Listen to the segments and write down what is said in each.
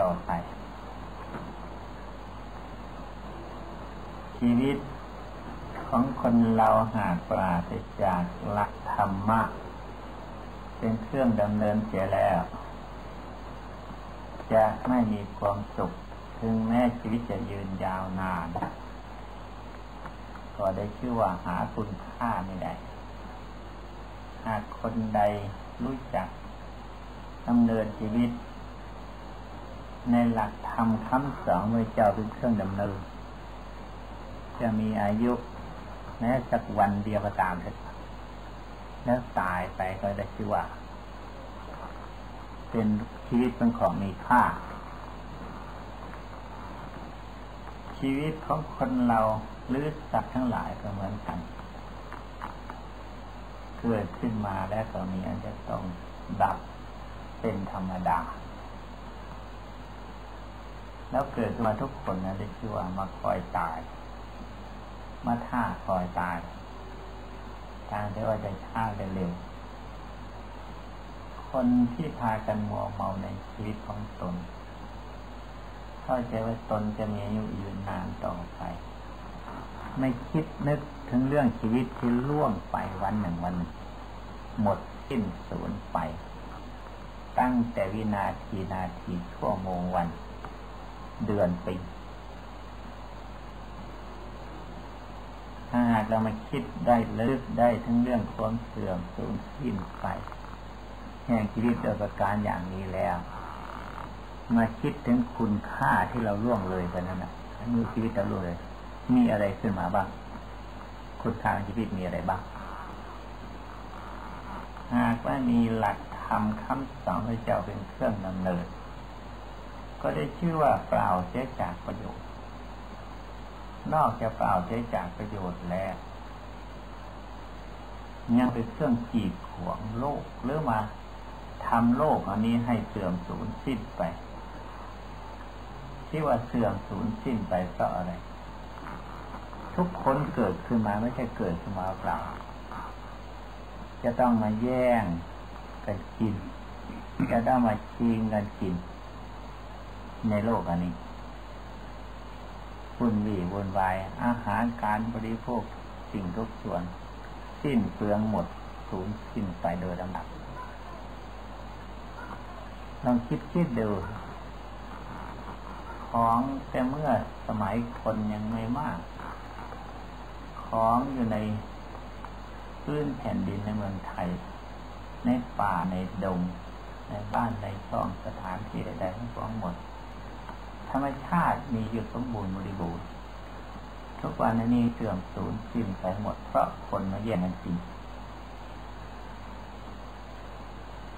ต่อไป ชีวิตของคนเราหากปราศจากหลักธรรมะ เป็นเครื่องดำเนินเสียแล้ว จะไม่มีความสุข ถึงแม้ชีวิตจะยืนยาวนาน ก็ได้ชื่อว่าหาคุณค่าไม่ได้ หากคนใดรู้จักดำเนินชีวิต ในหลักธรรมคำสอนพระเจ้าเป็นเครื่องดำเนิน จะมีอายุแม้สักวันเดียวก็ตามเถิดแล้วตายไปก็ได้ชื่อว่า เป็นชีวิตเป็นของมีค่า ชีวิตของคนเราหรือสัตว์ทั้งหลายก็เหมือนกัน เกิดขึ้นมาแล้วก็มีอันจะต้องดับเป็นธรรมดา แล้วเกิดมาทุกคนนะได้ชื่อว่ามาคอยตาย มาท่าคอยตายทางที่ว่าจะช้าเร็ว คนที่พากันมัวเมาในชีวิตของตนเข้าใจว่าตนจะมีอายุยืนนานต่อไป ไม่คิดนึกถึงเรื่องชีวิตที่ล่วงไปวันหนึ่งวัน หมดสิ้นสูญไป ตั้งแต่วินาทีนาทีชั่วโมงวัน เดือนปีถ้าหากเรามาคิดได้ลึกได้ทั้งเรื่องความเสื่อมสูญสิ้นไปแห่งชีวิตโดยประการอย่างนี้แล้ว มาคิดถึงคุณค่าที่เราล่วงเลยไปนั้นนะมือชีวิตเราล่วงเลย มีอะไรขึ้นมาบ้าง คุณค่าชีวิตมีอะไรบ้าง หากว่ามีหลักธรรมคำสอนพระเจ้าเป็นเครื่องดำเนิน ก็ได้ชื่อว่าเปล่าเสียจากประโยชน์ นอกจากเปล่าเสียจากประโยชน์แล้ว ยังเป็นเครื่องกีดขวางโลกหรือมาทำโลกอันนี้ให้เสื่อมสูญสิ้นไป ที่ว่าเสื่อมสูญสิ้นไปเพราะอะไร ทุกคนเกิดขึ้นมาไม่ใช่เกิดขึ้นมาเปล่า จะต้องมาแย่งกันกิน จะได้มาชิงกันกิน ในโลกอันนี้วุ่นวี่วุ่นวาย อาหารการบริโภคสิ่งทุกส่วน สิ้นเปลืองหมดสูญสิ้นไปโดยลำดับลองคิดคิดดู ของแต่เมื่อสมัยคนยังไม่มาก ของอยู่ในพื้นแผ่นดินในเมืองไทย ในป่าในดง ในบ้านในช่องสถานที่ใดๆทั้งสองหมด ธรรมชาติมีอยู่สมบูรณ์บริบูรณ์ทุกวันนี้เสื่อมสูญสิ้นไปหมดเพราะคนมาแย่งกันกิน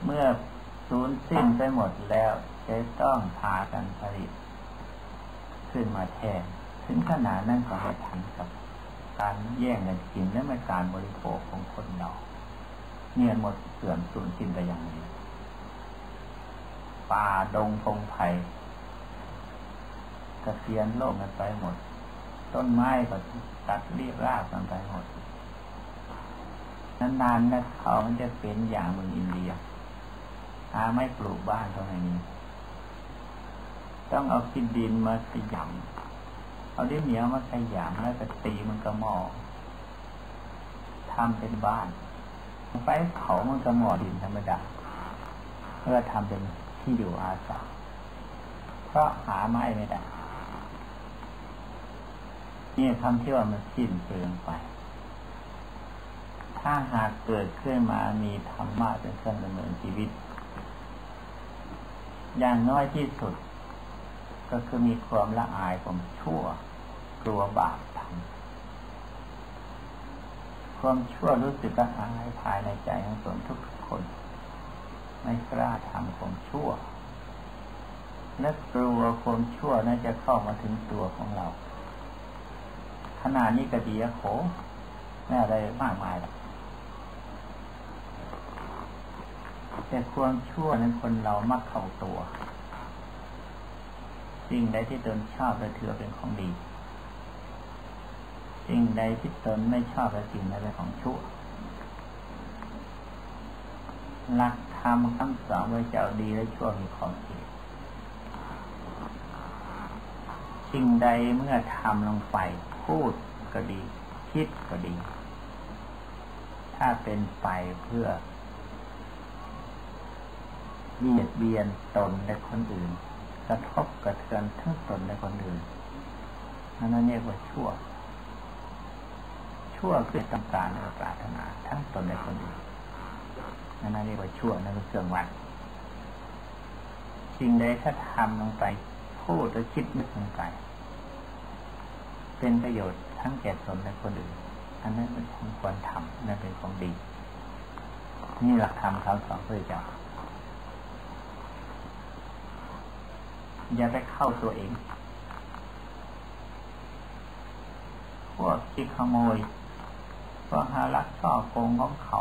เมื่อสูญสิ้นไปหมดแล้วจะต้องพากันผลิต ขึ้นมาแทนถึงขนาดนั้นก็ไม่ทันกับ การแย่งกันกินและไม่การบริโภคของคนเราเงียหมดเสื่อมสูญสิ้นไปอย่างนี้ป่าดงพงไผ่ กระเทียนโลกกันไปหมด ต้นไม้ก็ตัดเรียบราบกันไปหมดนานๆนะเขามันจะเป็นอย่างเมืองอินเดียหาไม่ปลูกบ้านตรงนี้ ต้องเอากินดินมาขยำเอาดินเหนียวมาขยำแล้วก็ตีมันก็หมอทำเป็นบ้านไฟเผามันก็หมอดินธรรมดาเพื่อทำเป็นที่อยู่อาศัยเพราะหาไม้ไม่ได้ นี่คำที่ว่ามันสิ้นเปลืองไป ถ้าหากเกิดขึ้นมามีธรรมะเป็นเครื่องดำเนินชีวิต อย่างน้อยที่สุด ก็คือมีความละอายความชั่ว กลัวบาปทำความชั่วรู้สึกละอายภายในใจของตนทุกคน ไม่กล้าทำความชั่วและกลัวความชั่วนั้นจะเข้ามาถึงตัวของเรา ขนาดนี้ก็ดีอะโขไม่อะไรมากมายหรอกแต่ความชั่วนั้นคนเรามักเข้าตัวสิ่งใดที่ตนชอบและถือเป็นของดี สิ่งใดที่ตนไม่ชอบและสิ่งนั้นเป็นของชั่ว หลักธรรมคำสอนพระเจ้าดีและชั่วมีขอบเขตสิ่งใดเมื่อทำลงไป พูดก็ดี คิดก็ดี ถ้าเป็นไปเพื่อเบียดเบียนตนและคนอื่น กระทบกระเทือนทั้งตนและคนอื่นนั่นเรียกว่าชั่ว ชั่วคือต้องการและปรารถนาทั้งตนและคนอื่นนั่นเรียกว่าชั่วนั่นคือเครื่องวัดสิ่งใดถ้าทำลงไปพูดหรือคิดนึกลงไป เป็นประโยชน์ทั้งแก่ตนและคนอื่น อันนั้นเป็นของควรทำนั่นเป็นของดี นี่หลักธรรมเขาสอนพื่อจะอย่าไปเข้าตัวเอง พวกที่ขโมย พวกหารักช่อโกงของเขา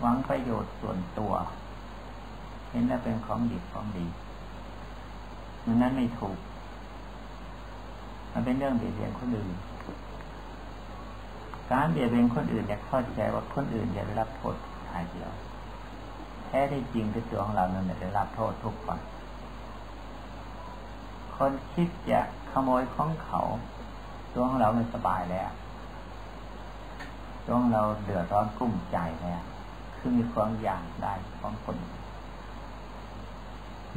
หวังประโยชน์ส่วนตัว เห็นว่าเป็นของดีของดีมันนั้นไม่ถูก มันเป็นเรื่องเบียดเบียนคนอื่น การเบียดเบียนคนอื่นอยากเข้าใจว่าคนอื่นจะได้รับโทษหายเดียว แท้ที่จริงคือตัวของเราเนั่นได้รับโทษทุกคนคนคิดจะขโมยของเขา ตัวของเราไม่สบายแล้วตัวของเราเดือดร้อนกุ้มใจแล้วคือมีความอยากได้ของคน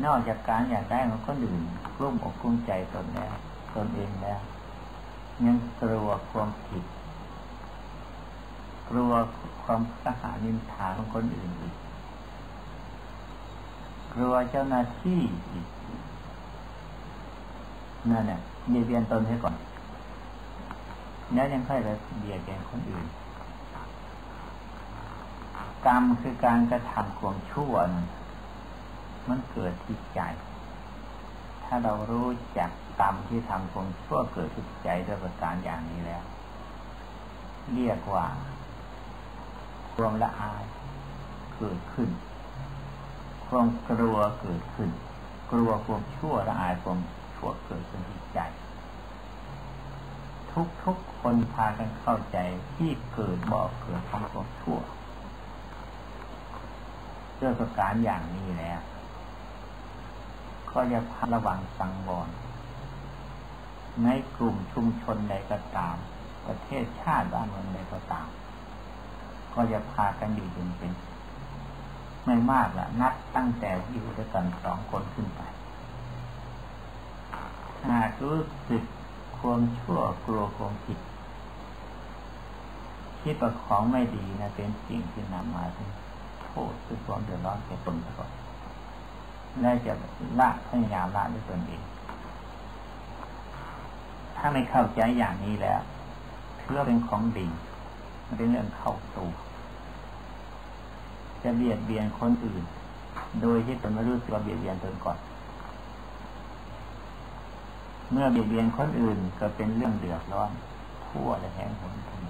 นอกจากการอยากได้ของคนอื่นกลุ้มอกกลุ้มใจตนแล้ว ตนเองแล้วยังกลัวความผิด กลัวความสหานินทาของคนอื่นอีก กลัวเจ้าหน้าที่อีกนั่นเนี่ยเบียดเบียนตนให้ก่อน แล้วยังค่อยไปเบียดเบียนคนอื่น กรรมคือการกระทำความชั่วมันเกิดที่ใจ ถ้าเรารู้จัก กรรมที่ทำความชั่วเกิดที่ใจด้วยประการอย่างนี้แล้ว เรียกว่าความละอายเกิดขึ้น ความกลัวเกิดขึ้น กลัวความชั่วละอายความชั่วเกิดขึ้นที่ใจ ทุกทุกคนพากันเข้าใจที่เกิดบอเกิดของความชั่วด้วยประการอย่างนี้แล้วก็จะระวังสังวร ในกลุ่มชุมชนใดก็ตาม ประเทศชาติบ้านเมืองใดก็ตาม ก็จะพากันอยู่จนเป็น ไม่มากละนับตั้งแต่อยู่ด้วยกันสองคนขึ้นไปหากรู้สึกความชั่วกลัวความผิดคิดว่าของไม่ดีนะเป็นสิ่งที่นำมาถึงโทษคือความเดือดร้อนแก่ตนก่อนและจะละพยายามละด้วยตนเอง ถ้าไม่เข้าใจอย่างนี้แล้วเพื่อเป็นของดีมันเป็นเรื่องเข้าตัวจะเบียดเบียนคนอื่น โดยที่ตนไม่รู้สึกว่าเบียดเบียนตนก่อน เมื่อเบียดเบียนคนอื่นก็เป็นเรื่องเดือดร้อนทั่วและแห่งหนทาง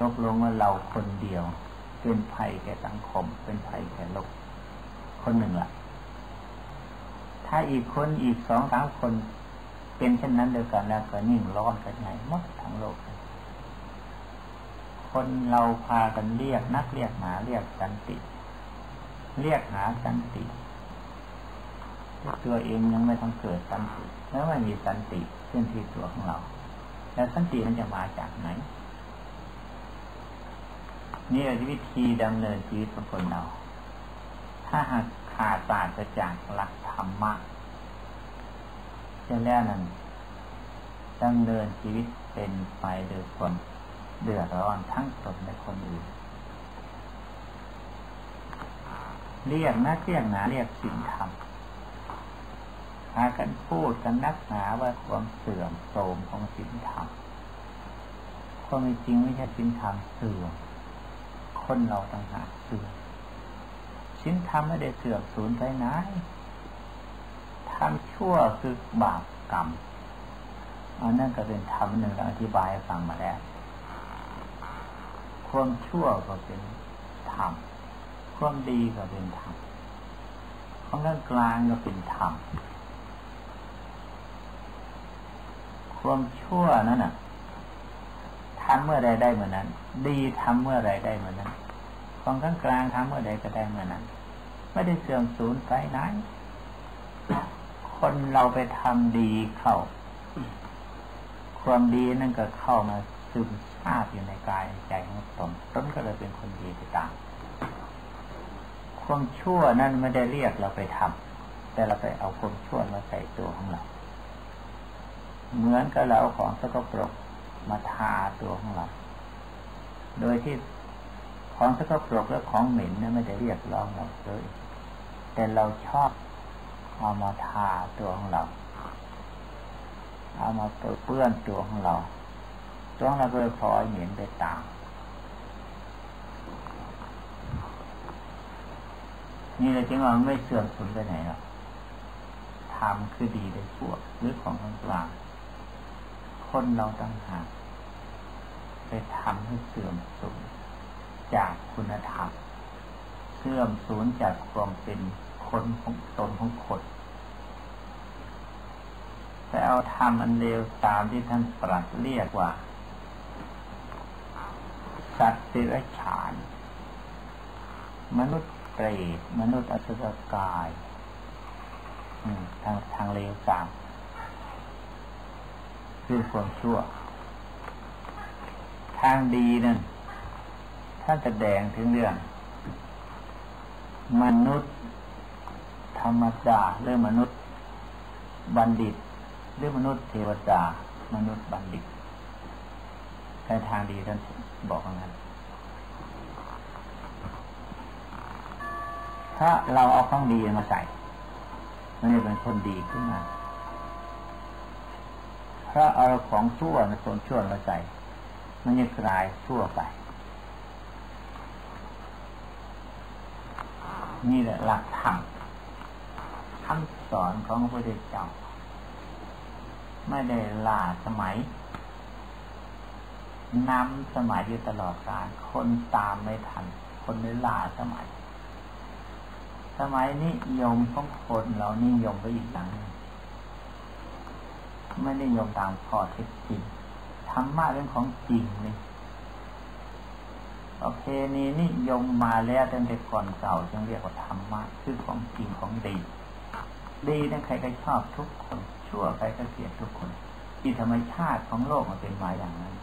ตกลงว่าเราคนเดียว เป็นภัยแก่สังคม เป็นภัยแก่โลก คนหนึ่งละ่ะ ถ้าอีกคนอีกสองสามคน เป็นเช่นนั้นเดียวกันแล้วก็ยิ่งร้อนกันใหญ่หมดทั้งโลก คนเราพากันเรียกนักเรียกหาเรียกสันติ เรียกหาสันติตัวเองยังไม่ต้องเกิดสันติแล้วไม่มีสันติขึ้นที่ตัวของเรา แล้วสันติมันจะมาจากไหนนี่คือวิธีดำเนินชีวิตของคนเรา ถ้าหากขาดปราศจากหลักธรรมะ จะแล้วนั้นดำเนินชีวิตเป็นไปโดยคนเดือดร้อนทั้งตนและคนอื่น เรียกนักเรียกหนาเรียกสิ่งธรรมพากันพูดกันนักหนาว่าความเสื่อมโทรมของสิ่งธรรมความจริงไม่ใช่สิ่งธรรมเสื่อมคนเราต่างหากเสื่อมิ้นทำไม่ได้เสื่อมสูญไปไหน ชั่วคือบาปกรรมอันนั้นก็เป็นธรรมหนึ่งอธิบายฟังมาแล้ว ความชั่วก็เป็นธรรม ความดีก็เป็นธรรมของกลางกลางก็เป็นธรรม ความชั่วนั้นน่ะทำเมื่อใดได้เหมือนนั้น ดีทำเมื่อไรได้เหมือนนั้นของกลางกลางทำเมื่อใดก็ได้เหมื่อนั้น ไม่ได้เสื่อมสูญไปไหน คนเราไปทำดีเข้า ความดีนั่นก็เข้ามาซึมซาบอยู่ในกายใจของตนตนก็เลยเป็นคนดีไปตามความชั่วนั่นไม่ได้เรียกเราไปทำแต่เราไปเอาความชั่วมาใส่ตัวของเรา เหมือนกับเราเอาของสกปรกมาทาตัวของเรา โดยที่ของสกปรกและของเหม็นนั้นไม่ได้เรียกร้องเราเลย แต่เราชอบ เอามาทาตัวของเรา เอามาเปื้อนตัวของเรา ตัวของเราก็เลยพลอยเหม็นไปตามนี่เลยจึงว่าไม่เสื่อมสูญไปไหนหรอกทำคือดีได้ชั่วหรือของกลางคนเราตั้งหากไปทำให้เสื่อมสูญจากคุณธรรม เสื่อมสูญจากความเป็น คนของตนของคนแต่เอาทำอันเลวตามที่ท่านตรัสเรียกว่า สัตว์สิรฉาน มนุษย์เปรตมนุษย์อสุรกายทางทางเลวสามคือความชั่ว ทางดีนั่นท่านแสดงถึงเรื่อง มนุษย์ ธรรมดาเรื่องมนุษย์บัณฑิตเรื่องมนุษย์เทวดามนุษย์บัณฑิตในทางดีท่านบอกว่างั้นถ้าเราเอาของดีมาใส่มันจะเป็นคนดีขึ้นมาถ้าเอาของชั่วมาส่วนชั่วมาใส่ มันจะกลายชั่วไป นี่แหละหลักธรรม คำสอนของพระพุทธเจ้าไม่ได้ล่าสมัยนำสมัยอยู่ตลอดกาลคนตามไม่ทัน คนไม่ล่าสมัย สมัยนี้ยมของคนเรานิยมไปอีกอย่างไม่ได้ยมตามข้อเท็จจริงธรรมะเรื่องของจริงนี่ประเพณีนิยมมาแล้วตั้งแต่ก่อนเก่าจึงเรียกว่าธรรมะคือของจริงของดี ดีนั่นใครก็ชอบทุกคน ชั่วใครก็เกลียดทุกคนที่ธรรมชาติของโลกมันเป็นมาอย่างนั้น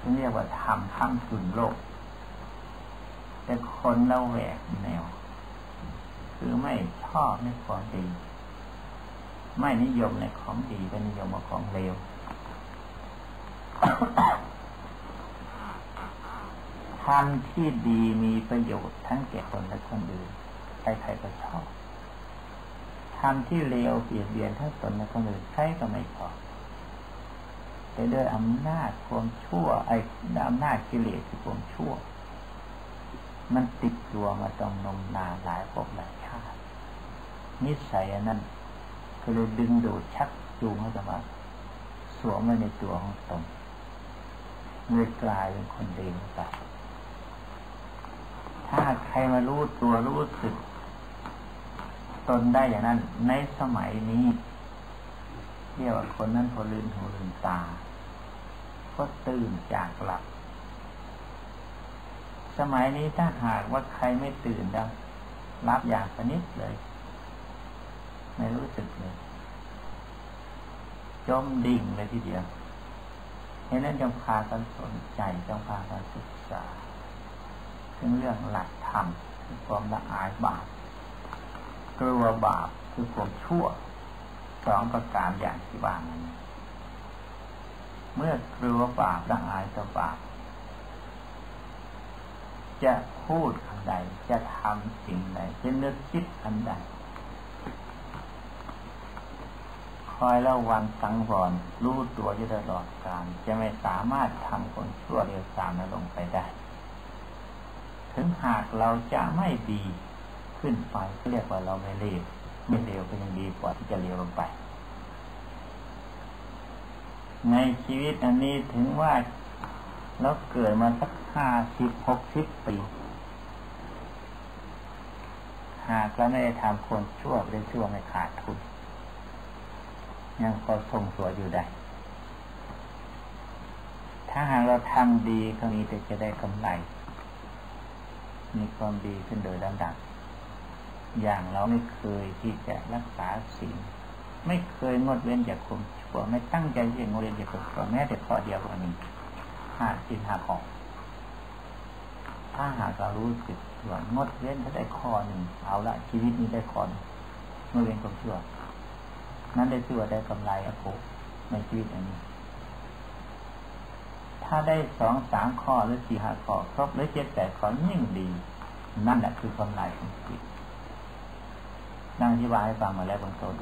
จึงเรียกว่าธรรมข้ามสุนโลก แต่คนเราแหวกแนว คือไม่ชอบในของดี ไม่นิยมในของดีเป็นนิยมของเลวทำที่ดีมีประโยชน์ทั้งแก่คนและคนอื่นใครๆก็ชอบ ทำที่เลวเบียดเบียนทั้งตนและคนอื่นใครก็ไม่ชอแต่ด้วยอำนาจความชั่ว ไอ้อำนาจกิเลสคือความชั่ว มันติดตัวมาต้องนมนาหลายภพหลายชาตินิสัยนั้นก็เลยดึงดูดชักจูงให้กับมาสวมไว้ในตัวของตนเลยกลายเป็นคนเดีไปถ้าใครมารู้ตัวรู้สึก ตนได้อย่างนั้น ในสมัยนี้เรียกว่าคนนั้นพอลืมหูลืมตา ก็ตื่นจากหลับ สมัยนี้ถ้าหากว่าใครไม่ตื่นแล้วรับอย่างสนิทเลย ไม่รู้สึกเลยจมดิ่งเลยทีเดียวเห็นนั้นจงพากันสนใจจงพากันศึกษาถึงเรื่องหลักธรรมคือความละอายบาป กลัวบาปคือความชั่วสองประการอย่างที่ว่านั้นเมื่อกลัวบาปละอายต่อบาปจะพูดอันใด จะทำสิ่งใดจะนึกคิดอันใด คอยระวังสังวรรู้ตัวอยู่ตลอดการจะไม่สามารถทำคนชั่วเร็วสามนั้นลงไปได้ ถึงหากเราจะไม่ดี ขึ้นไปเรียกว่าเราไม่เลวไม่เลวก็ยังดีกว่าที่จะเลวลงไป ในชีวิตอันนี้ถึงว่าเราเกิดมาสักห้าสิบหกสิบปีหากเราไม่ได้ทำคนชั่วเป็นชั่วไม่ขาดทุนยังพอทรงตัวอยู่ได้ ถ้าหากเราทำดีครั้นี้จะได้กำไร มีความดีขึ้นโดยลำดับ อย่างเราไม่เคยที่จะรักษาสิ่งไม่เคยงดเว้นจากความชั่วไม่ตั้งใจที่จะงดเว้นจากความชั่วแม้แต่ข้อเดียวก็มีห้าสินห้าข้อถ้าหากเรารู้สึกว่างดเว้นถ้าได้ข้อหนึ่งเอาละชีวิตนี้ได้ข้อนึงดเว้นความชั่วนั้นได้ชื่อว่าได้กำไรอภพในชีวิตอันนี้ ถ้าได้สองสามข้อหรือสี่ห้าข้อครบหรือเจ็ดแปดข้อยิ่งดี นั่นแหละคือกำไรของชีวิต นั่งอธิบายให้ฟังมาแล้วบางต้น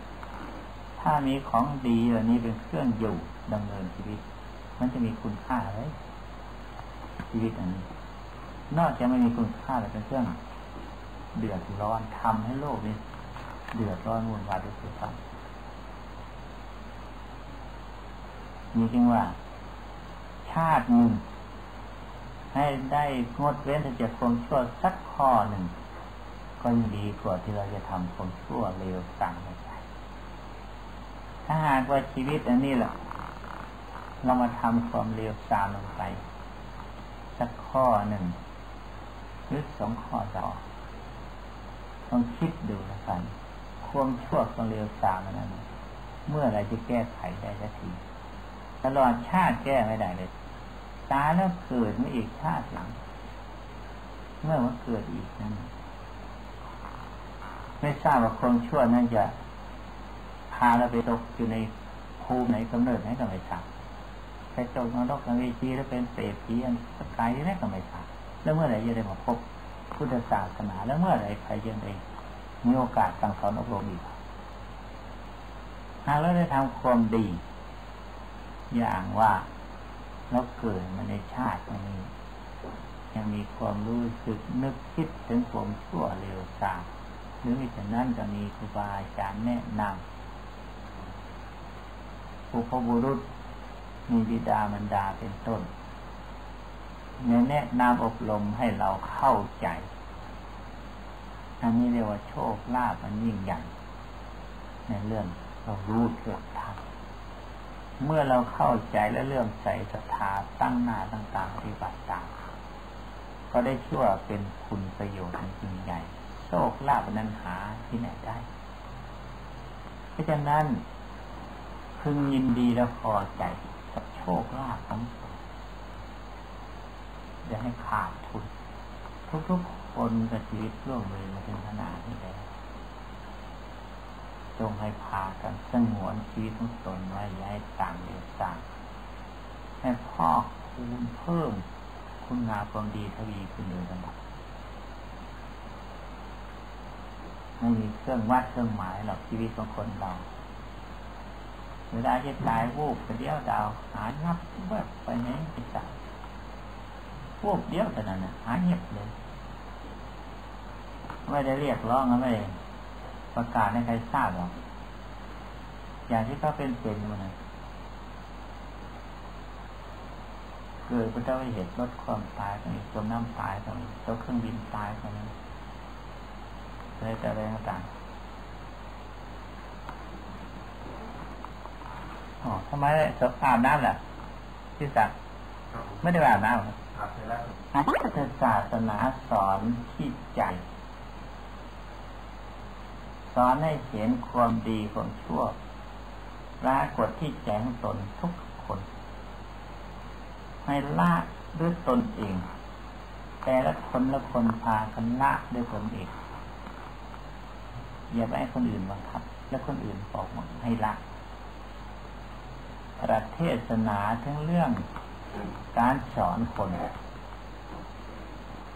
ถ้ามีของดีเหล่านี้เป็นเครื่องอยู่ดำเนินชีวิต มันจะมีคุณค่าเลยชีวิตอันนี้ นอกจากไม่มีคุณค่าแต่เป็นเครื่องเดือดร้อนทำให้โลกนี้เดือดร้อนวุ่นวายด้วยซ้ำมีจึงว่า ชาติหนึ่งให้ได้งดเว้นจากความชั่วสักข้อหนึ่ง ก็ยังดีกว่าที่เราจะทำความชั่วเร็วสั่งไม่ใจถ้าหากว่าชีวิตอันนี้แหละเรามาทำความเร็วสามลงไปสักข้อหนึ่งหรือสองข้อต่อต้องคิดดูแล้วกันความชั่วความเร็วสามนั้นเมื่อไรจะแก้ไขได้สักทีตลอดชาติแก้ไม่ได้เลยตายแล้วเกิดไม่อีกชาติหลัง เมื่อว่าเกิดอีกนั่น ไม่ทราบว่าคนชั่วนั่นจะพาเราไปตกอยู่ในภูมิไหนกำเนิดไหนก็ไม่ทราบไปตกนรกนวิจีแล้วเป็นเปรตผีอันสกายที่ไหนก็ไม่ทราบแล้วเมื่อไหร่จะได้มาพบพุทธศาสนาแล้วเมื่อไหร่ใครจะได้มีโอกาสสั่งสอนอบรมอีกหากเราได้ทำความดี อย่างว่าเราเกิดมาในชาตินี้ยังมีความรู้สึกนึกคิดถึงความชั่วเร็วสาม หรือมิฉะนั้นจะมีครูบาอาจารย์แนะนำผู้พบุรุษมีบิดามารดาเป็นต้นแนะนำอบรมให้เราเข้าใจ อันนี้เรียกว่าโชคลาภมันยิ่งใหญ่ในเรื่องเรารู้เกิดทำเมื่อเราเข้าใจและเลื่อมใสศรัทธาตั้งหน้าตั้งตาปฏิบัติตามก็ได้ชื่อว่าเป็นคุณประโยชน์จริงใหญ่ โชคลาภนั้นหาที่ไหนได้ เพราะฉะนั้นพึงยินดีและพอใจกับโชคลาภทั้งองจะให้ขาดทุน ทุกๆคนกับชีวิตร่วมเลยมาถึงขนาดนี้แล้วจงให้พากันสงวนชีวิตของตนไว้ย้ายต่างเดียวต่างให้พ่อคูณเพิ่มคุณงามความดีทวีขึ้นเลยลำดับ ไม่มีเครื่องวัดเครื่องหมายหรอกชีวิตของคนเราเวลาจะตายวูบไปเดียวดาวหานับแบบไปไหนไปจับวูบเดียวแต่นั้นหาเงียบเลยไม่ได้เรียกร้องอะไรประกาศให้ใครทราบหรอกอย่างที่เขาเป็นเป็นมันนะเกิดพระเจ้าเหตุลดความตายตรงนี้จมน้ำตายตรงนี้ตกเครื่องบินตายตรงนี้ อะไรแต่อะไรต่างอ๋อทำไมสอาบน้ำล่ะที่สักไม่ได้อาบน้ำครับอาจารย์ศาสนาสอนที่ใจ สอนให้เห็นความดีความชั่วปรากฏที่แจงตนทุกคน ให้ละด้วยตนเอง แต่ละคนละคนพากันละด้วยตนเอง อย่าไปให้คนอื่นบังคับ และคนอื่นบอกให้ละประเทศนาทั้งเรื่องการสอนคน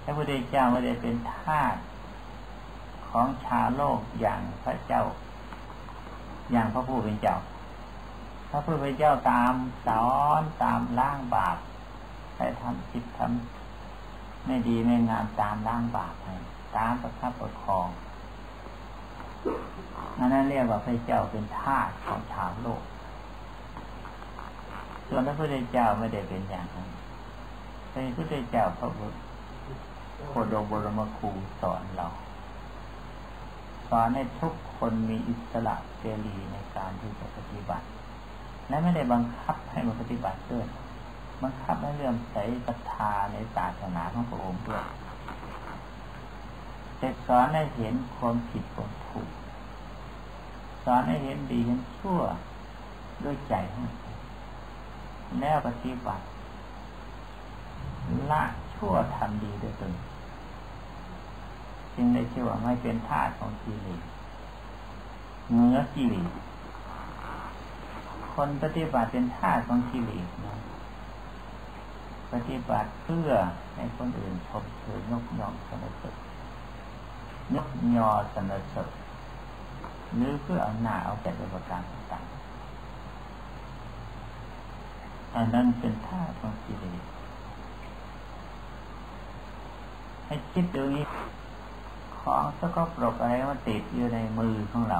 พระพุทธเจ้าไม่ได้เป็นทาสของชาโลกอย่างพระเจ้า อย่างพระผู้เป็นเจ้า พระผู้เป็นเจ้าตามสอนตามล้างบาปให้ทำจิตทำไม่ดีไม่งามตามล้างบาปให้ตามประคับประคอง นั่นเรียกว่าพระเจ้าเป็นทาสของชาวโลก ส่วนพระพุทธเจ้าไม่ได้เป็นอย่างนั้นพระพุทธเจ้าพระพุทธโคดมบรมครูสอนเราสอนให้ทุกคนมีอิสระเสรีในการที่จะปฏิบัติ และไม่ได้บังคับให้มาปฏิบัติด้วยบังคับให้เรื่องใส่ศรัทธาในศาสนาของพระองค์ด้วย แต่สอนให้เห็นความผิดความถูก สอนให้เห็นดีเห็นชั่วด้วยใจของแล้วปฏิบัติละชั่วทำดีด้วยตนจึงได้ชื่อว่าไม่เป็นทาสของกิเลสเนื้อกิเลสคนปฏิบัติเป็นทาสของกิเลสนะปฏิบัติเพื่อให้คนอื่นชมเชยยกย่องสนเสริญ ยกยอสนเสริญหรือเพื่อเอาหน้าเอาแต่ประการต่างๆอันนั้นเป็นท่าของกิเลสให้คิดดูนี้ของสกปรกอะไรมันติดอยู่ในมือของเรา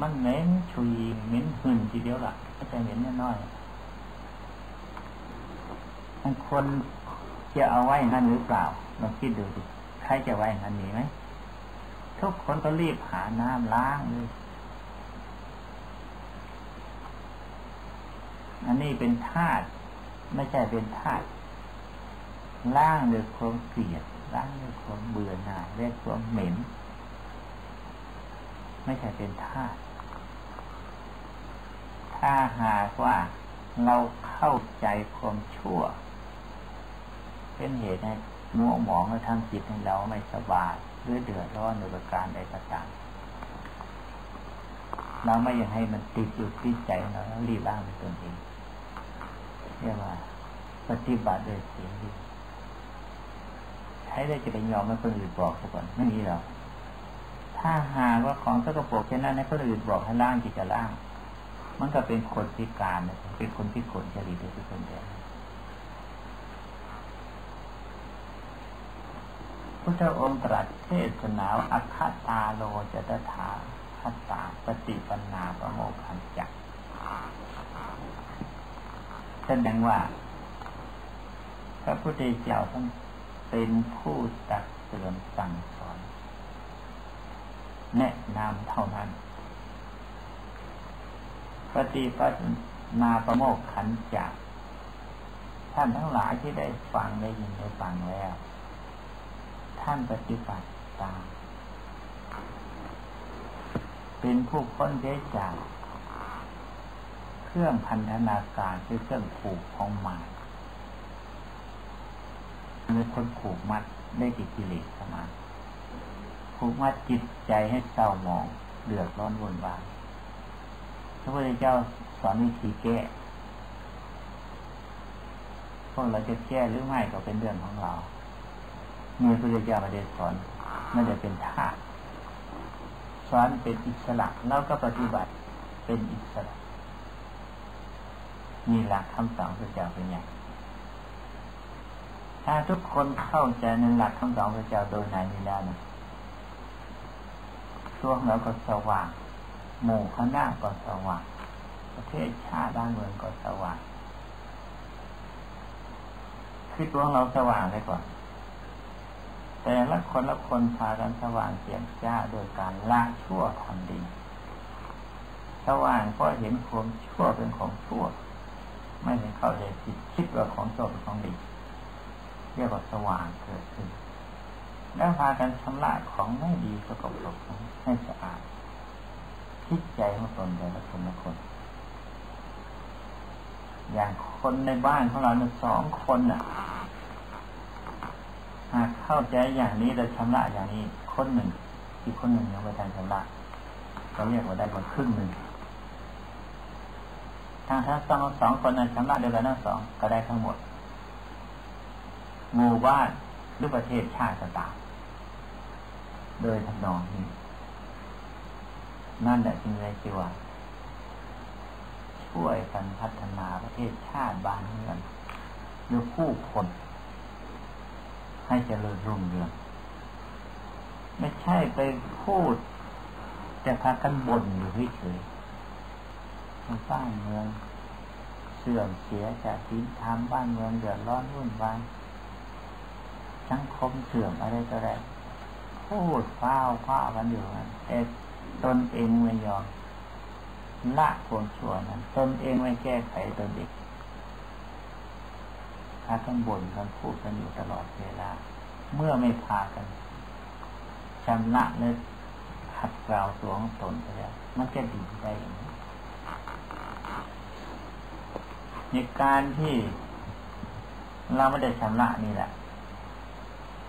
มันเหม็นชุยเหม็นหืนทีเดียวละไม่ใช่เหม็นน้อยบางคนจะเอาไว้นั่นหรือเปล่าลองคิดดูดิ รจะไว้นั่นมีไหมทุกคนก็รีบหาน้ำล้างเลยอันนี้เป็นธาตุไม่ใช่เป็นธาตุล้างด้วยความเกลียดล้างด้วยความเบื่อหน่ายด้วยความเหม็น ไม่ใช่เป็นธาตุถ้าหากว่าเราเข้าใจความชั่ว เป็นเหตุให้ มัวหมองและทำจิตให้เราไม่สบายหรือเดือดร้อนในประการใดก็ตามเราไม่อยากให้มันติดอยู่ที่ใจเรารีบล้างตนเองเรียกว่า ปฏิบัติโดยสียงดีใช้ได้จะไปยอมให้คนอื่นบอกซะก่อนไม่มีหรอกถ้าหากว่าของสกปรกเช่นนั้นให้คนอื่นบอกให้ล้างจิตจะล้าง มันก็เป็นคนพิการเป็นคนพิกลจริตเป็นคนเดียว พุทธองค์ตรัสเทศนาอัคตาโลจตถาคัตตาปฏิปันนาประโมคันจักแสดงว่า พระพุทธเจ้าท่านเป็นผู้ตักเตือนสั่งสอน แนะนำเท่านั้น ปฏิปันนาประโมกขันจักท่านทั้งหลายที่ได้ฟังได้ยินได้ฟังแล้ว ท่านปฏิบัติตาม เป็นผู้พ้นเสียจากเครื่องพันธนาการคือเครื่องผูกของมารหรือคนผูกมัดได้กิกิเลสมาผูกมัดจิตใจให้เศร้าหมองเดือดร้อนวุ่นวายพระพุทธเจ้าสอนวิธีแก้พวกเราจะแก้หรือไม่ก็เป็นเรื่องของเรา มีพระเจ้าไม่ได้สอนไม่ได้เป็นทาสสอนเป็นอิสระแล้วก็ปฏิบัติเป็นอิสระ มีหลักคำสอนพระเจ้าเป็นอย่างถ้าทุกคนเข้าใจในหลักคำสอนพระเจ้าโดยไหนมีแล้วนะตัวเราก็สว่าง หมู่คณะก็สว่าง ประเทศชาติบ้านเมืองก็สว่างคือตัวเราสว่างไปก่อน แต่ละคนละคนพากันสว่างเสียงจ้าโดยการละชั่วทำดี สว่างเพราะเห็นความชั่วเป็นของชั่ว ไม่เห็นเข้าใจผิดคิดว่าของชั่วเป็นของดีเรียกว่าสว่างเกิดขึ้น แล้วพากันชำระของไม่ดีสกปรกให้สะอาดคิดใจของตนแต่ละคนละคน อย่างคนในบ้านของเราเนี่ยสองคนน่ะ หากเข้าใจอย่างนี้เราชำระอย่างนี้คนหนึ่ง อีกคนหนึ่งยังไม่ทันชำระเราเรียกว่าได้คนครึ่งหนึ่งทางทั้งสองสองคนนั้นชำระเดียวกันทั้งสองก็ได้ทั้งหมดหมู่บ้านหรือประเทศชาติต่างโดยทำนองนี้ นั่นแหละจึงเลยที่ว่าช่วยกันพัฒนาประเทศชาติบ้านเมืองหรือผู้คน ให้เจริญรุ่งเรืองไม่ใช่ไปพูดจะพากันบ่นอยู่เฉยๆบ้านเมืองเสื่อมเสียจากทิศทางบ้านเมืองเดือดร้อนวุ่นวายสังคมเสื่อมอะไรก็ได้พูดฟ้าวฟ้ากันอยู่นันแต่ตนเองไม่ยอมละความชั่วนั้นตนเองไม่แก้ไขตนเองากันบ่นกันพูดกันอยู่ตลอดเวลา เมื่อไม่พากันชำระเลยทขัดเกลาตัวของตนไปแล้วมันจะดีได้อย่างนี้ในการที่เราไม่ได้ชำระนี่แหละ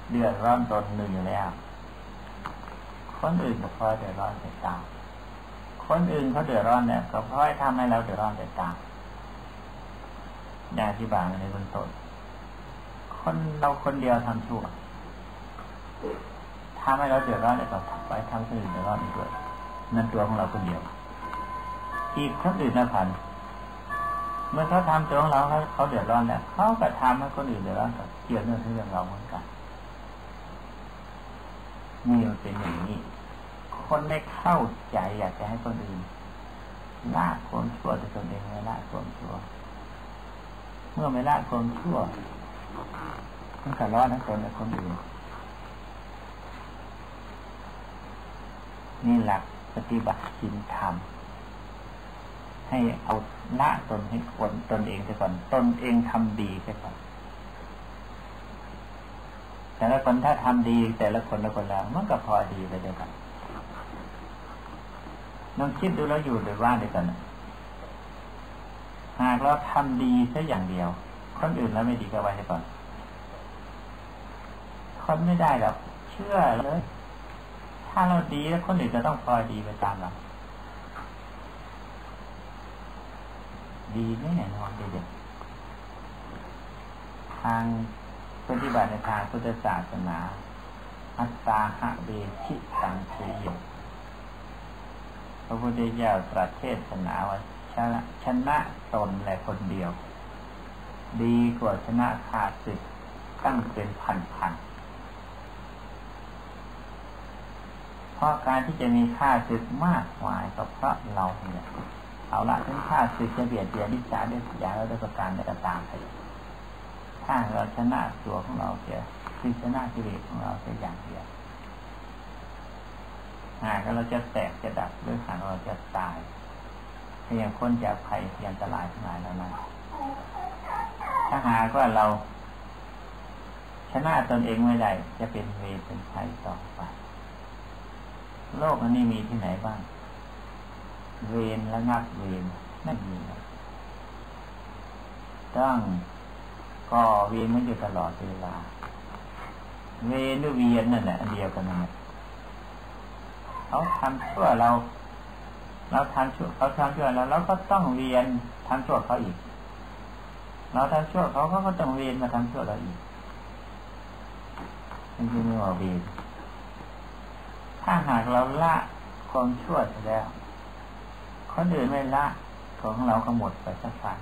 เดือดร้อนตนหนึ่งอยู่แล้วคนอื่นก็เพอเดือดร้อนแต่ตามคนอื่นเขาเดือดร้อนเนี่ยก็เพราะทำให้เราเดือดร้อนแต่ตามอย่างที่บางในบนต้น คนเราคนเดียวทำชั่วทำให้เราเดือดร้อนแต่ก็ไปทำคนอื่นเดือดร้อนอีกด้วยนั่นตัวของเราคนเดียว อีกคนอื่นนะพันเมื่อเขาทำตัวของเราเขาเขาเดือดร้อนแล้วเขาก็ทำให้คนอื่นเดือดร้อนกับเกี่ยวเนื่องเรื่องเราเหมือนกันนี่มันเป็นอย่างนี้ คนไม่เข้าใจอยากจะให้คนอื่นละความชั่วแต่ตนเองไม่ละความชั่ว เมื่อไม่ละความชั่ว มันก็ร้อนทั้งตนและคนอื่นนี่หลักปฏิบัติศีลธรรม ให้เอาละตนให้คนตนเองไปก่อน ตนเองทำดีไปก่อนแต่ละคนถ้าทำดีแต่ละคนละคนแล้วมันก็พอดีไปเดียวกันลองคิดดูแล้วอยู่ในว่าเดียวกันหากเราทำดีแค่อย่างเดียว คนอื่นแล้วไม่ดีก็ไว้ให้ก่อนคนไม่ได้หรอกเชื่อเลย ถ้าเราดีแล้วคนอื่นจะต้องพอดีไปตามเราดีแน่นอนเด็ดทางปฏิบัติในทางพุทธศาสนา อัตตาหะเบชิตังเสยพระพุทธเจ้าตรัสเทศนาว่าชนะชนะตนและคนเดียว ดีกว่าชนะขาดศึกตั้งเป็นพันพันเพราะการที่จะมีค่าศึกมากมายก็เพราะเราเนี่ยเอาละถึงค่าศึกจะเบียดเบียนวิจารด้วยยาแล้วด้วยประการใดก็ตามไปถ้าเราชนะตัวของเราเสียคือชนะกิเลสของเราเสียอย่างเดียวหากเราจะแตกจะดับหรือหากเราจะตายถ้ายังพ้นจากภัยเพียงตรายทั้งหลายแล้วนะ ถ้าหากว่าเราชนะตนเองไม่ได้จะเป็นเวรเป็นภัยต่อไป โลกอันนี้มีที่ไหนบ้าง เวรและงับเวรไม่มีต้องก็เวนมันอยู่ตลอดเวลา เวรหรือเวียนนั่นแหละเดียวกันนั่นแหละเขาทำชั่วเรา เราทำชั่วเขาทำชั่วเราเราก็ต้องเวียนทำชั่วเขาอีก เราทำชั่วเขาเขาก็ต้องเวียนมาทำชั่วเราอีกนี่คือไม่ว่าเวียนถ้าหากเราละความชั่วไปแล้วคนอื่นไม่ละของเราก็หมดไปสักฝัน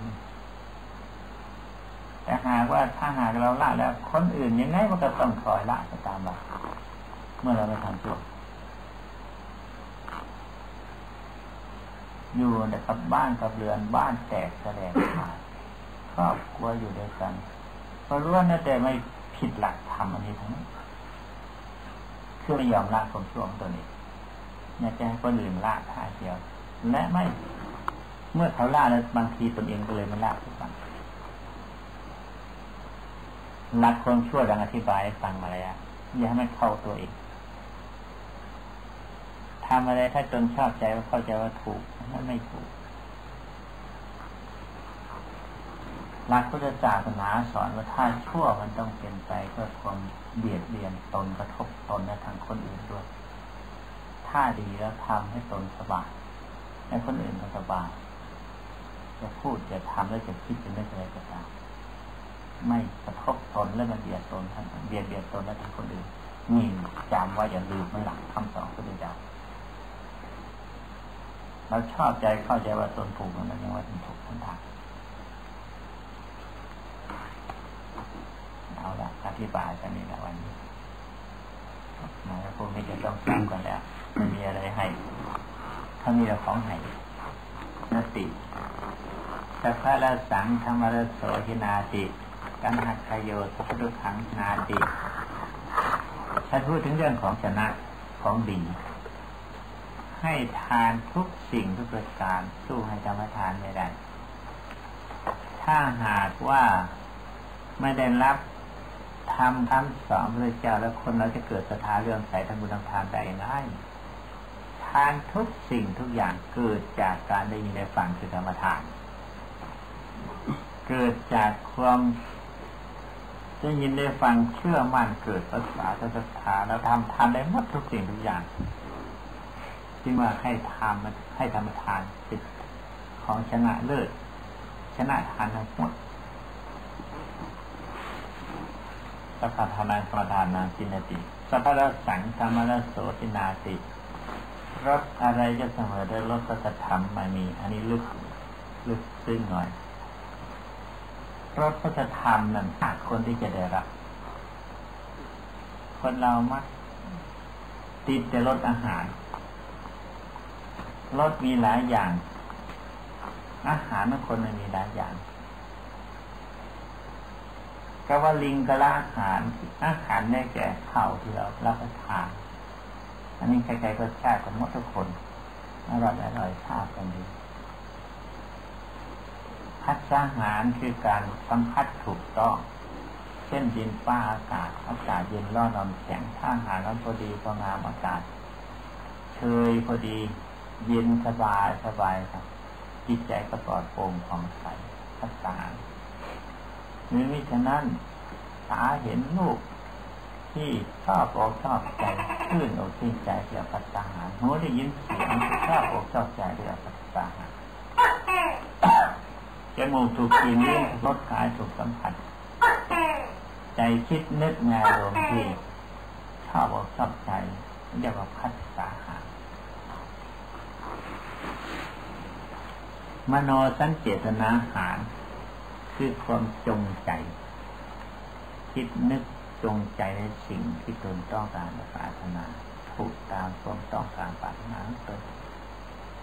แต่หากว่าถ้าหากเราละแล้ว คนอื่นยังไงมันก็ต้องคอยละไปตามเราเมื่อเราไม่ทำชั่วอยู่ในกับบ้านกับเรือนบ้านแตกแสดงขาด ครอบครัวอยู่ด้วยกันก็รู้ว่าแต่ไม่ผิดหลักธรรมอันนี้ทั้งนั้นคือไม่ยอมละความชั่วของตัวนี้อยากจะให้คนอื่นละท่าเดียว และไม่ เมื่อเขาละแล้วบางทีตนเองก็เลยไม่ละทุกครั้งหลักความชั่วดังอธิบายให้ฟังมาแล้วอย่าให้มันเข้าตัวเองทำอะไรถ้าจนชอบใจว่าเข้าใจว่าถูกนั่นไม่ถูก หลักพุทธศาสนาสอนว่าถ้าชั่วมันต้องเป็นไปเพื่อความเบียดเบียนตนกระทบตนและทางคนอื่นด้วย ถ้าดีแล้วทำให้ตนสบายและคนอื่นก็สบายจะพูดจะทำแล้วจะคิดจะไม่อะไรก็ตามไม่กระทบตนและมันเบียดตนท่านเบียดเบียดตนและทั้งคนอื่นนี่จำไว้อย่าลืมมันหลังคำสอนพระเจ้าเราชอบใจเข้าใจว่าตนถูกมันยังว่าตนถูกทันทาง เอาละอธิบายกันนี่แหละวันนี้นะพวกนี้จะต้องทราบกันแล้วมันมีอะไรให้ถ้ามีแต่ของให้นติสัพพะละสังธรรมรโสหินาติกันหักขโยสุดุขังนาติฉันพูดถึงเรื่องของชนะของดี ให้ทานทุกสิ่งทุกประการสู้ให้ธรรมทานไม่ได้ ถ้าหากว่าไม่ได้รับ ทำคำสอนพระเจ้าแล้วคนเราจะเกิดศรัทธาเรื่องใส่ทำบุญทำทานได้ง่ายทานทุกสิ่งทุกอย่างเกิดจากการได้ยินได้ฟังคือธรรมทาน เกิดจากความได้ยินได้ฟังเชื่อมั่นเกิดภาษาศรัทธาแล้วทำทานได้หมดทุกสิ่งทุกอย่างจึงว่าให้ทำให้ธรรมทานเป็นของชนะเลิศชนะทานทั้งหมด สัพพานาสมทานนาจินติสัพพะสังธรรมะโสตินาติรสอะไรจะเสมอได้รสก็จะทำมามี อันนี้ลึกลึกซึ้งหน่อยรสก็จะทำนั่นหากคนที่จะได้รับ คนเรามักติดแต่รสอาหารรสมีหลายอย่าง อาหารมันคนมันมีหลายอย่าง ก็ว่าลิงกะละอาหาร อาหารได้แก่ข้าวที่เรารับประทาน อันนี้ใครๆก็ทราบกันหมดทุกคนอร่อยอร่อยทราบกันดีพัฒอาหารคือการสัมผัสถูกต้อง เช่นดินฟ้าอากาศอากาศเย็นร้อนลมแข็งถ้าอาหารร้นพอดีพองามอากาศเชยพอดี เย็นสบายสบายครับจิตใจก็ปลอดโปร่งผ่องใสพัฒนา หรือมิฉะนั้นตาเห็นลูกที่ชอบอกชอบใจขึ้นอกชื่นใจเกี่ยวกับตาหารหูได้ยินเสียงชอบอกชอบใจเกี่ยวกับตาหารจมูกถูกกลิ่นลิ้นรสกายถูกสัมผัส ใจคิดนึกงานรวมที่ชอบอกชอบใจเรียกว่าพัฒนาหารมโนสังเจตนาหาร คือความจงใจ คิดนึกจงใจในสิ่งที่ตนต้องการปรารถนาถูกตามความต้องการปรารถนาตน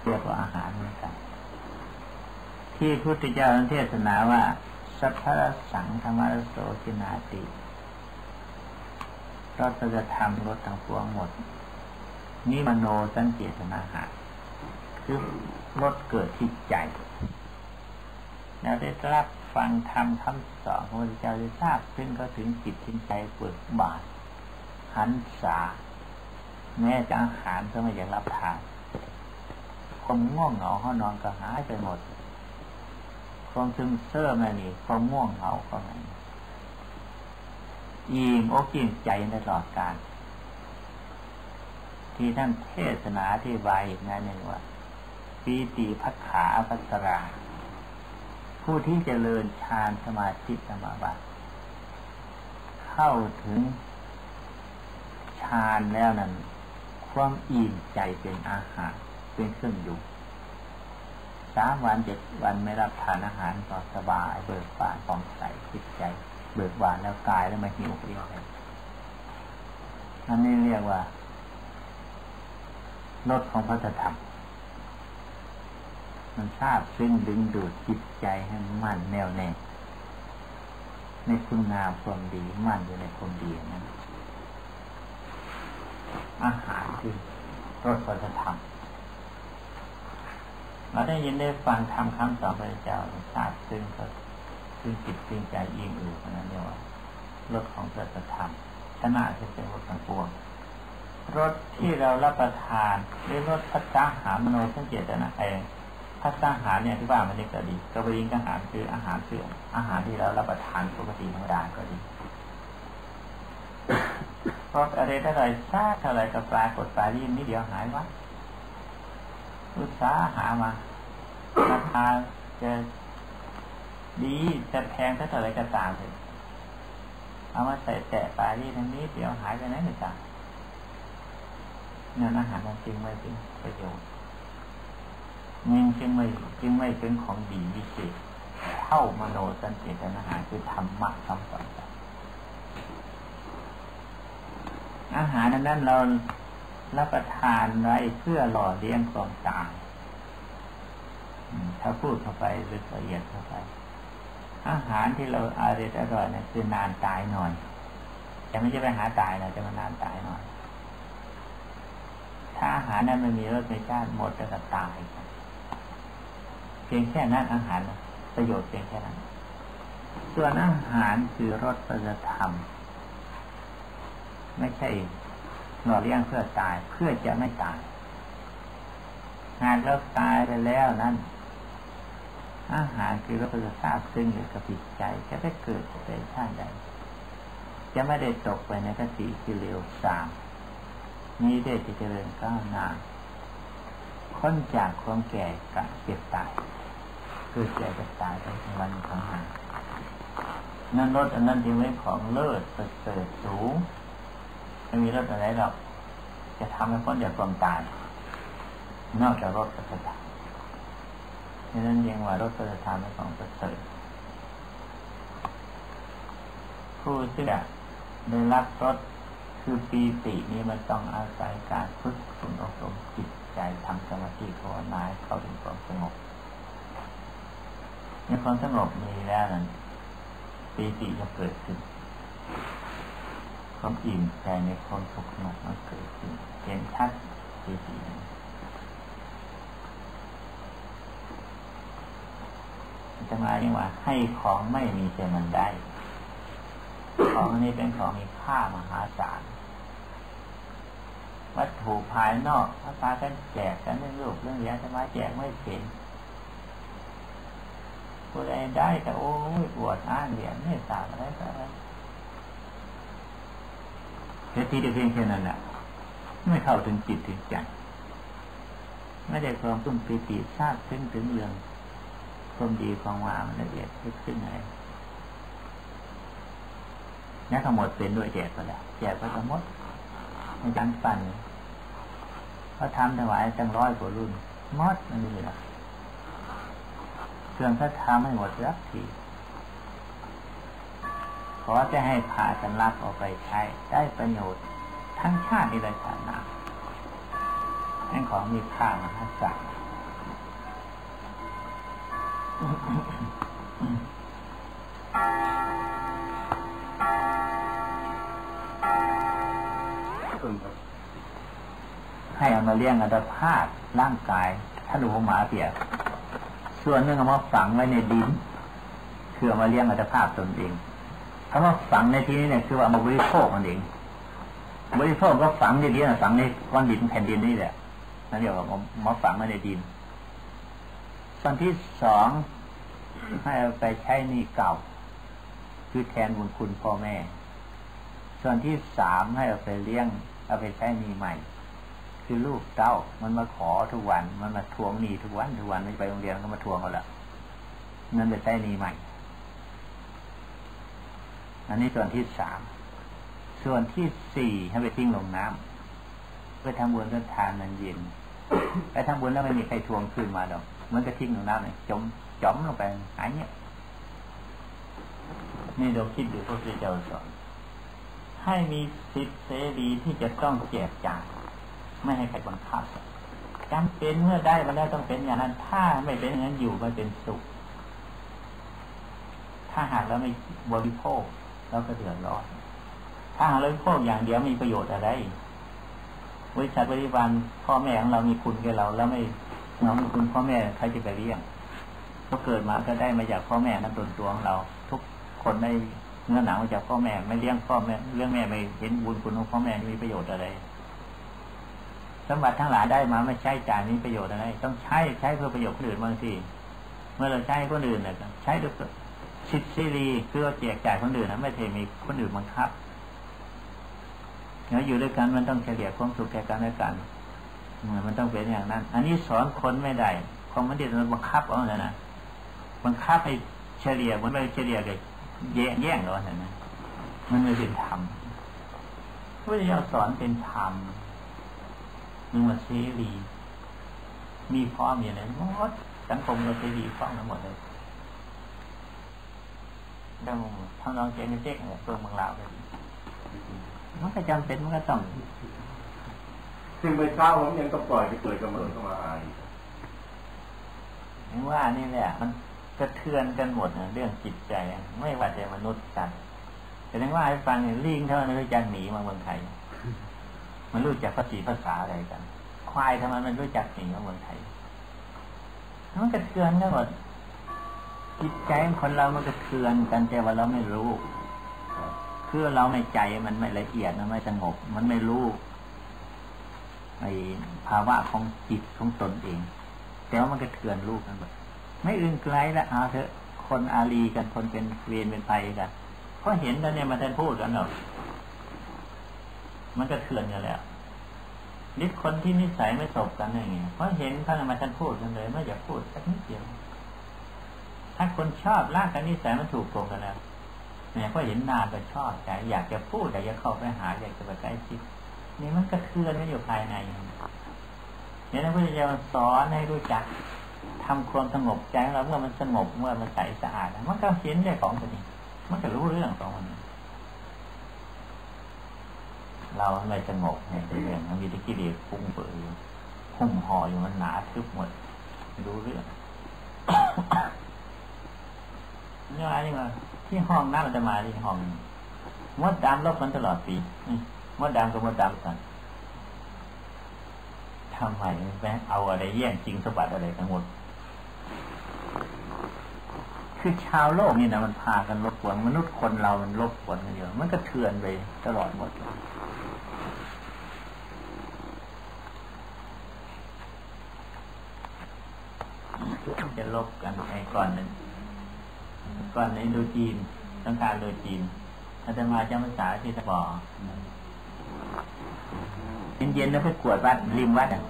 เรียกว่าอาหารเหมือนกัน ที่พุทธเจ้าเทศนาว่าสัพพะสังธรรมรโสกินาติราจะทำรถทั้งปวงหมดนี่มโนสังเจตนาหาคือรถเกิดที่ใจเราได้รับ ฟังธรรมคำสอนของพระเจ้าจะทราบซึ่งก็ถึงจิตถึงใจเปิดบาทหันษาแม้จะอาหารก็ไม่อยากรับทานความง่วงเหงาเขานอนก็หายไปหมดความซึมเซ่อไม่มีความง่วงเหงาก็ไม่มีอิ่มอกอิ่มใจตลอดการ ที่ท่านเทศนาที่วายอีกนั้นหนึ่งว่าปีติพักขาพัสรา ผู้ที่จเจริญฌานสมาธิสมาบัติเข้าถึงฌานแล้วนั้น ความอิ่มใจเป็นอาหารเป็นเครื่องอยู่สามวันเจ็ดวันไม่รับทานอาหารก็สบาย เบิกบานปองใสจิตใจ เบิกบานแล้วกายแล้วไม่หิวเรียวเลยนั่นนี่เรียกว่าลดของพระธรรม มันทราบซึ่งดึงดูดจิตใจให้มั่นแน่วแน่ในคุณงามความดีมั่นอยู่ในความดีนั้นอาหารคือรสพระธรรมเราได้ยินได้ฟังทำคำสอนพระเจ้าทราบซึ่งก็ซึ่งจิตซึ่งใจอิ่มอื่นนั้นเรียกว่ารสของพระธรรมชนะจะเป็นรสทั้งปวงรสที่เรารับประทานหรือรสพัฒนาหามโนสังเกตนะเอง ถ้าอาหารเนี่ยที่ว่ามันนี่ก็ดีกระบิงอาหารคืออาหารคืออาหารที่เรารับประทานปกติธรรมดาก็ดีเพราะอะไรถ้าไรซาเท่าไรกับปลากดปลาลิ้นนิดเดียวหายวัดอุตสาหามาราคาจะดีจะแพงถ้าเท่าไรก็ตามเลยเอามาใส่แตะปลาลิ้นทั้งนี้เดียวหายไปไหนไม่ต่างเงินอาหารจริงไม่จริงประโยชน์ นี่จึงไม่จึงไม่เป็นของดีวิเศษเท่ามโนสันเจตนาหารคือธรรมะคำสอนอาหารนั้นเรารับประทานไว้เพื่อหล่อเลี้ยงความตายถ้าพูดเข้าไปลึกละเอียดเข้าไป อาหารที่เราอร่อยอร่อยเนี่ยคือนานตายหน่อย แต่ไม่ใช่ไปหาตายนะจะมานานตายหน่อย ถ้าอาหารนั้นไม่มีรสไม่ชาติหมดจะตาย เพียงแค่นั้นอาหารประโยชน์เพียงแค่นั้น ส่วนอาหารคือรสประธรรม ไม่ใช่หล่อเลี้ยงเพื่อตายเพื่อจะไม่ตายหากเราตายไปแล้วนั้น อาหารคือเราจะทราบซึ่งอยู่กับจิใจจะได้เกิดในชาติใด จะไม่ได้ตกไปในกติที่เร็วสามนี้ได้จะเจริญก้าวหน้าค้นจากความแก่กับเก็บตาย คือแก่กับตายไปในวันข้างหน้านั่นรถอันนั้นจึงไม่ของเลิศประเสริฐสูงไม่มีรถอะไรหรอก จะทำให้พ้นจากความตาย นอกจากรถประเสริฐดังนั้นยังว่ารถประเสริฐทำของประเสริฐผู้ที่ได้รับรถคือปีตินี้มันต้องอาศัยการฝึกฝนอบรมจิตใจทำสมาธิภาวนาเข้าถึงความสงบ ในความสงบมีแล้วนั้นปีติจะเกิดขึ้นความอิ่มใจในความสุขสงบมันเกิดขึ้นเห็นชัดปีติจะมาเรียกว่า ให้ของไม่มีแต่มันได้ ของนี้เป็นของมีค่ามหาศาลวัตถุภายนอกถ้าพากันแจกกันเรื่องรูปเรื่องเหรียญจะมาแจกไม่เห็น ผู้ใดได้แต่โอ้ยปวดอ่านเหรียญไม่ทราบอะไรก็อะไรแค่ที่เพียงแค่นั้นแหละไม่เข้าถึงจิตถึงใจไม่ได้ความตุ้มปีติทราบซึ้งถึงเรื่องความดีความงามละเอียดลึกซึ้งอะไรนักขโมยเป็นด้วยแจกไปแล้วแจกไปทั้งหมดในการปั่นเขาทำถวายจังร้อยกว่ารุ่นมอดมันนี่แหละ เครื่องพระธรรมให้หมดรักทีขอจะให้พากันรับออกไปใช้ ได้ประโยชน์ทั้งชาติในราชานานั่นของมีค่ามหาศาลให้เอามาเลี้ยงอัตภาพร่างกายถ้าดูหมาเปียก ส่วนนึงเอามาฝังไว้ในดินคือเอามาเลี้ยงอัตภาพตนเองคำว่าฝังในที่นี้เนี่ยคือว่ามาบริโภคมันเอง บริโภคก็ฝังในดินฝังในก้อนดินแผ่นดินนี่แหละนั่นเรียกว่ามาฝังไว้ในดินส่วนที่สองให้เอาไปใช้นี่เก่า คือแทนบุญคุณพ่อแม่ ส่วนที่สามให้เอาไปเลี้ยง เอาไปใช้นี่ใหม่ คือลูกเต้า มันมาขอทุกวัน มันมาทวงหนี้ทุกวันทุกวันไม่ไปโรงเรียนก็มาทวงเขาละเงินไปใช้หนี่ใหม่ อันนี้ส่วนที่สาม ส่วนที่สี่ให้ไปทิ้งลงน้ำเพื่อทำบุญก็ทานมันเย็นไปทำบุญแล้วไม่มีใครทวงคืนมาดอกมันก็ทิ้งลงน้ำเลยจมจมลงไปหายเนี่ยนี่เราคิดดูพระพุทธเจ้าสอนให้มีสิทธิเสรีที่จะต้องแจกจ่าย ไม่ให้ใครบังคับจำเป็นเมื่อได้มาแล้วต้องเป็นอย่างนั้น ถ้าไม่เป็นอย่างนั้นอยู่ไม่เป็นสุข ถ้าหากเราไม่บริโภคเราก็เดือดร้อน ถ้าหากเราบริโภคอย่างเดียวมีประโยชน์อะไรบริษัทบริวารพ่อแม่ของเรามีคุณแก่เรา แล้วไม่น้องมีคุณพ่อแม่ใครจะไปเลี้ยงก็เกิดมาก็ได้มาจากพ่อแม่นั่นตนตัวของเรา ทุกคนได้เนื้อหนังมาจากพ่อแม่ ไม่เลี้ยงพ่อแม่เรื่องแม่ไม่เห็นบุญคุณของพ่อแม่มีประโยชน์อะไร สมบัติทั้งหลายได้มาไม่ใช่จ่ายมีประโยชน์อะไร ต้องใช้ใช้เพื่อประโยชน์คนอื่นบางทีเมื่อเราใช้คนอื่นเนี่ยใช้ด้วยสิทธิรีคือเราแจกจ่ายคนอื่นนะไม่เทมีคนอื่นบังคับเราอยู่ด้วยกันมันต้องเฉลี่ยความสุขแก่กันและกันมันต้องเป็นอย่างนั้น อันนี้สอนคนไม่ได้ความมันเด็ดมันบังคับเอาเลยนะบังคับให้เฉลี่ยมันไปเฉลี่ยกับแย่งแย่งเราเห็นไหมมันไม่เป็นธรรมพระเจ้าสอนเป็นธรรม มีมาเสรีมีพร้อมอย่างไรหมดสังคมเราเสรีพร้อมทั้งหมดเลยดังทำนองเจนเจ๊กเนี่ยเพิ่มเมืองลาวเลยมันก็จำเป็นมันก็ต้องซึ่งเมื่อเช้าผมยังก็ปล่อยไปเกิดกำเนิดเข้ามาอายอย่างว่านี่แหละ มันกระเทือนกันหมดเรื่องจิตใจ ไม่ว่าจะมนุษย์กันแต่ถึงว่าให้ฟังเนี่ยลิงเท่านั้นรู้จักหนีมาเมืองไทย มันรู้จักภาษีภาษาอะไรกัน ควายทำไมมันรู้จักหนีมาเมืองไทยมันกระเทือนกันหมดจิตใจคนเรามันกระเทือนกันแต่ว่าเราไม่รู้คือเราในใจมันไม่ละเอียดมันไม่สงบ มันไม่รู้ในภาวะของจิตของตนเอง แต่ว่ามันก็เถื่อนลูกกันแบบไม่อื่นไกลละเอาเถอะคนอาลีกันคนเป็นเวียนเป็นไปกันเพราะเห็นแล้วเนี่ยมาแทนพูดกันหรอก มันก็เถื่อนกันแล้วนิดคนที่นิสัยไม่สบกันอย่างเงี้ยเพราะเห็นท่านมาท่านพูดกันเลยไม่อยากพูดสักนิดเดียว ถ้าคนชอบลากกันนิสัยมันถูกตรงกันแล้วเนี่ยก็เห็นนาก็ชอบใจอยากจะพูดอยากจะเข้าไปหาอยากจะไปใกล้ชิดนี่มันกระเทือนไม่อยู่ภายในเนี่ยพระพุทธเจ้าสอนให้รู้จักทำความสงบใจเราเมื่อมันสงบเมื่อมันใสสะอาดมันก็เห็นได้ของตัวนี้มันก็รู้เรื่องของมัน เราไม่สงบในเรื่องมันมีที่กิเลสพุ่งเปื่อยหุ้มห่ออยู่มันหนาทึบหมดไม่รู้เรื่องนี่อะไรนี่มาที่ห้องน้ำมันจะมาที่ห้องมดดำลบมันตลอดปีมดดำกับมดดำกันทำไมแม่เอาอะไรแย่งจริงสมบัติอะไรทั้งหมด คือชาวโลกนี่นะมันพากันลบกวนมนุษย์คนเรามันลบกวนกันเยอะมันก็เทือนไปตลอดหมด จะลบกันไอ้ก่อนนั้นก่อนในดูจีนต้องการดูจีนอาจารมาจำภาษาที่ตะบอเย็นๆแล้วไปกวดวัดริมวัดอะ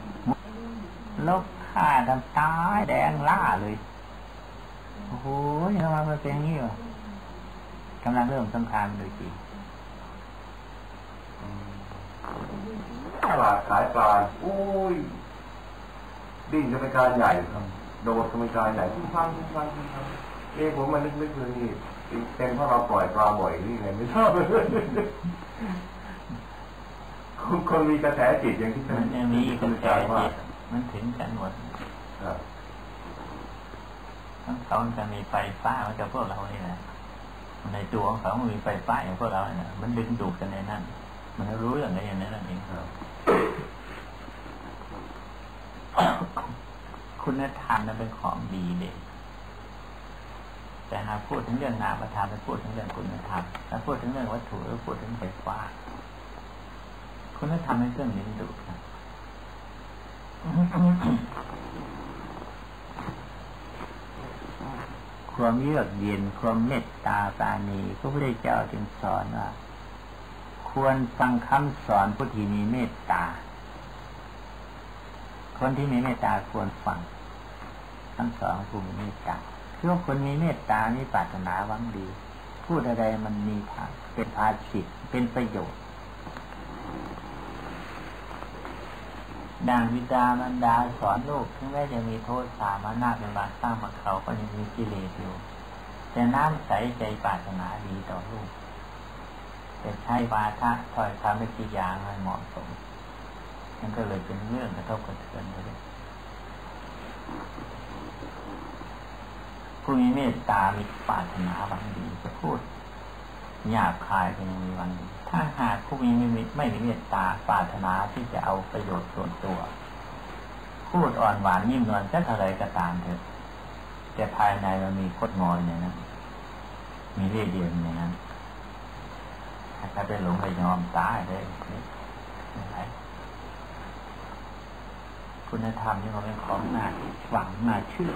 ลบฆ่าทำตายแดงล่าเลย โอ้โหทำไมมันเป็นอย่างนี้วะกำลังเริ่มสงครามโดยจีนตลาดขายปลาโอ้ย ดิ้นจะเป็นการใหญ่ครับ โดดจะเป็นการใหญ่ทุกครั้งทุกครั้งทุกครั้งเอ๊ะผมมานึกนึกเลยนี่เป็นเพราะเราปล่อยปลาบ่อยนี่ไงไม่ชอบเลยคนคนมีกระแสจิตอย่างที่มันยังมีกระแสจิตมันถึงกันหมดครับทั้งเขาจะมีไฟฟ้ามันจะพวกเรานี่แหละในตัวของเขามันมีไฟฟ้าอย่างพวกเราเนี่ยมันดึงดูดกันในนั้นมันรู้เรื่องอะไรอย่างนั้นเองครับ คุณธรรมนั้นเป็นของดีเด็กแต่หากพูดถึงเรื่องนามธรรมไปพูดถึงเรื่องคุณธรรมถ้าพูดถึงเรื่องวัตถุหรือพูดถึงไฟฟ้าคุณธรรมเป็นเครื่องดึงดูดนะความเยือกเย็นความเมตตาปาณีพระพุทธเจ้าจึงสอนว่าควรฟังคำสอนผู้ที่มีเมตตา คนที่มีเมตตาควรฟัง ทั้งสองผู้มีเมตตาคือว่าคนมีเมตตามีปรารถนาหวังดี พูดอะไรมันมีทางเป็นภาสิทเป็นประโยชน์ดังวิดามันดาสอนลูกถึงแม้จะมีโทษสามานาเป็นบาสร้างมาเขาก็ยังมีกิเลสอยู่ แต่น้ำใสใจปรารถนาดีต่อลูกแต่ใช้วาทะถอยคำไม่กี่อย่างไม่เหมาะสมมันก็เลยเป็นเรื่องกระทบกระเทือนไปเลย ผู้มีเมตตามีปรารถนาหวังดีจะพูดหยาบคายก็ยังมีวันดีถ้าหากผู้มีไม่มีไม่มีเมตตาปรารถนาที่จะเอาประโยชน์ส่วนตัว พูดอ่อนหวานยิ่งนวลจะอะไรก็ตามเถอะแต่ภายในมันมีคดงอยเนี่ยนะมีเรื่องเดียวอย่างนั้นถ้าไปหลงไปยอมตายเลยไม่ไหวคุณธรรมนี่มันเป็นของน่าหวังน่าเชื่อ